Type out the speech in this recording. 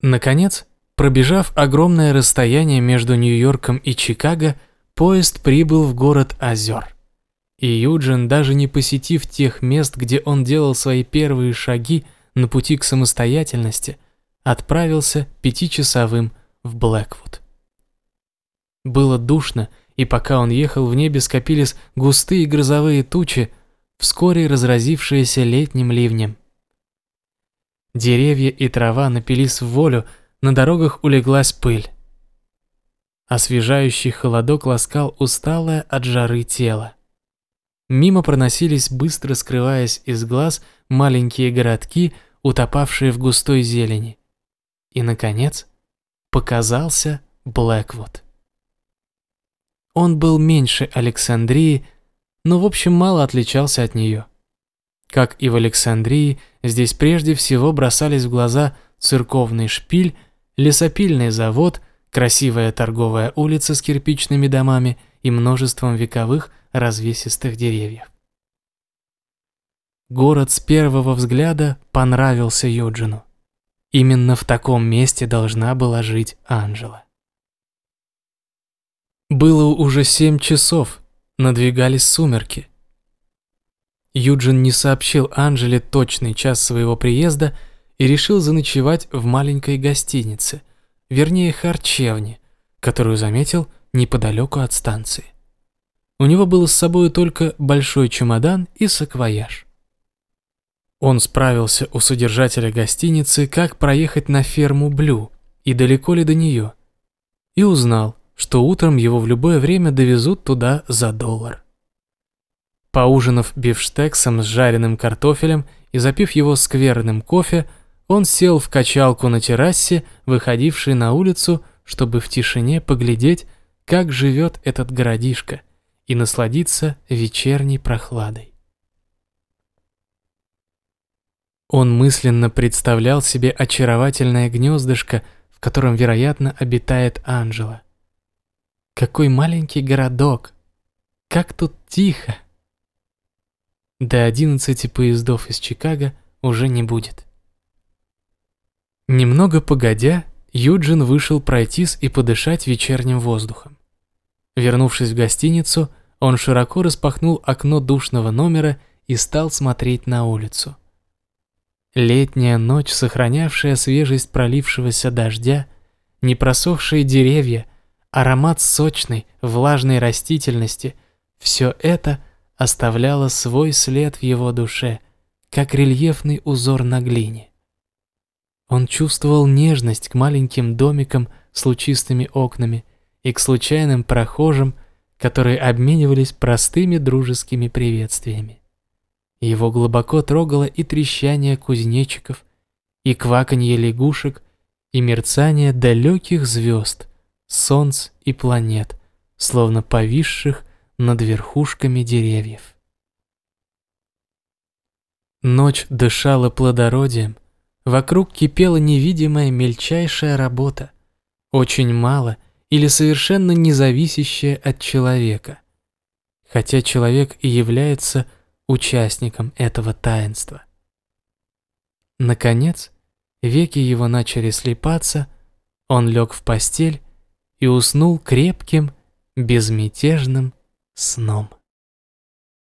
Наконец, пробежав огромное расстояние между Нью-Йорком и Чикаго, поезд прибыл в город Озер. И Юджин, даже не посетив тех мест, где он делал свои первые шаги на пути к самостоятельности, отправился пятичасовым в Блэквуд. Было душно, и пока он ехал, в небе скопились густые грозовые тучи, вскоре разразившиеся летним ливнем. Деревья и трава напились в волю, на дорогах улеглась пыль. Освежающий холодок ласкал усталое от жары тело. Мимо проносились, быстро скрываясь из глаз, маленькие городки, утопавшие в густой зелени. И, наконец, показался Блэквуд. Он был меньше Александрии, но в общем мало отличался от нее. Как и в Александрии, здесь прежде всего бросались в глаза церковный шпиль, лесопильный завод, красивая торговая улица с кирпичными домами и множеством вековых развесистых деревьев. Город с первого взгляда понравился Юджину. Именно в таком месте должна была жить Анжела. Было уже семь часов, надвигались сумерки. Юджин не сообщил Анжеле точный час своего приезда и решил заночевать в маленькой гостинице, вернее харчевне, которую заметил неподалеку от станции. У него было с собой только большой чемодан и саквояж. Он справился у содержателя гостиницы, как проехать на ферму Блю и далеко ли до нее, и узнал, что утром его в любое время довезут туда за доллар. Поужинав бифштексом с жареным картофелем и запив его скверным кофе, он сел в качалку на террасе, выходившей на улицу, чтобы в тишине поглядеть, как живет этот городишко, и насладиться вечерней прохладой. Он мысленно представлял себе очаровательное гнездышко, в котором, вероятно, обитает Анжела. Какой маленький городок! Как тут тихо! До одиннадцати поездов из Чикаго уже не будет. Немного погодя, Юджин вышел пройтись и подышать вечерним воздухом. Вернувшись в гостиницу, он широко распахнул окно душного номера и стал смотреть на улицу. Летняя ночь, сохранявшая свежесть пролившегося дождя, непросохшие деревья — аромат сочной, влажной растительности – все это оставляло свой след в его душе, как рельефный узор на глине. Он чувствовал нежность к маленьким домикам с лучистыми окнами и к случайным прохожим, которые обменивались простыми дружескими приветствиями. Его глубоко трогало и трещание кузнечиков, и кваканье лягушек, и мерцание далеких звезд, солнц и планет, словно повисших над верхушками деревьев. Ночь дышала плодородием, вокруг кипела невидимая мельчайшая работа, очень мало или совершенно не зависящая от человека, хотя человек и является участником этого таинства. Наконец, веки его начали слепаться, он лег в постель и уснул крепким, безмятежным сном.